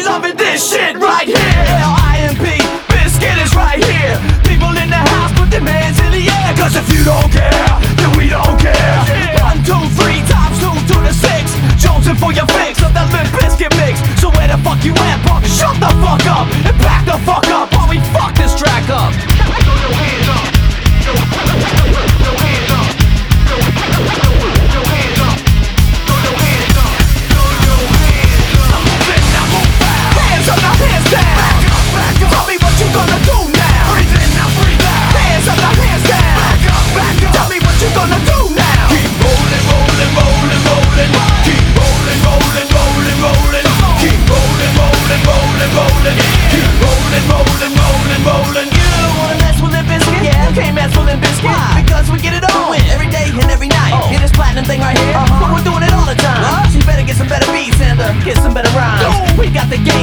really loving this shit right here. Limp Bizkit is right here. People in the house put their hands in the air, cause if you don't care.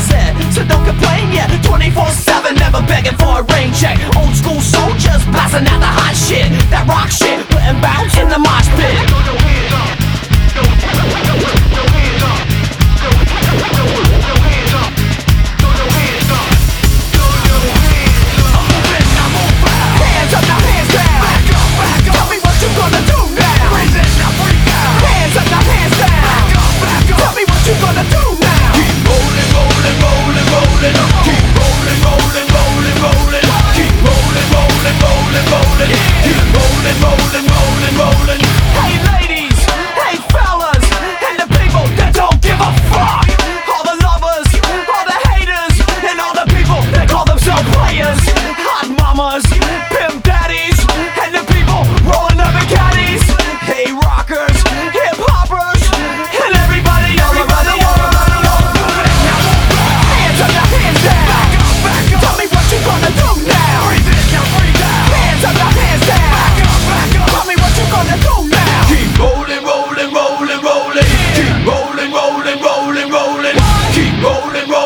sunset. So don't complain yet. 24 7, never begging for a rain check. Old school soldiers passing out the hot shit. That rock rolling, rolling.